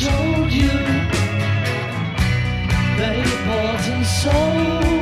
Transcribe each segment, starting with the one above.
told you the important soul.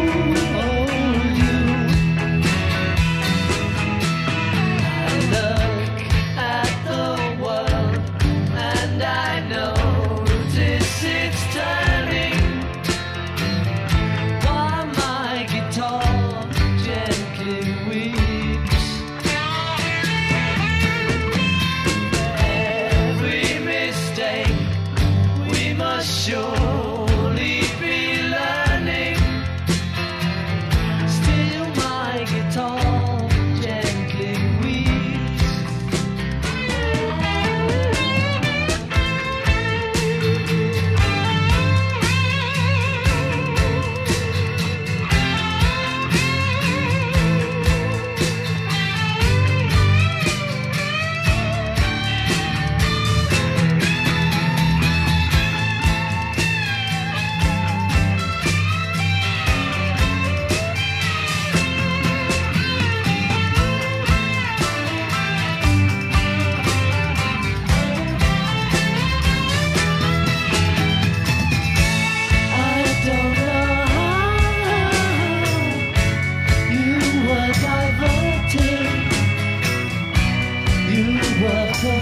up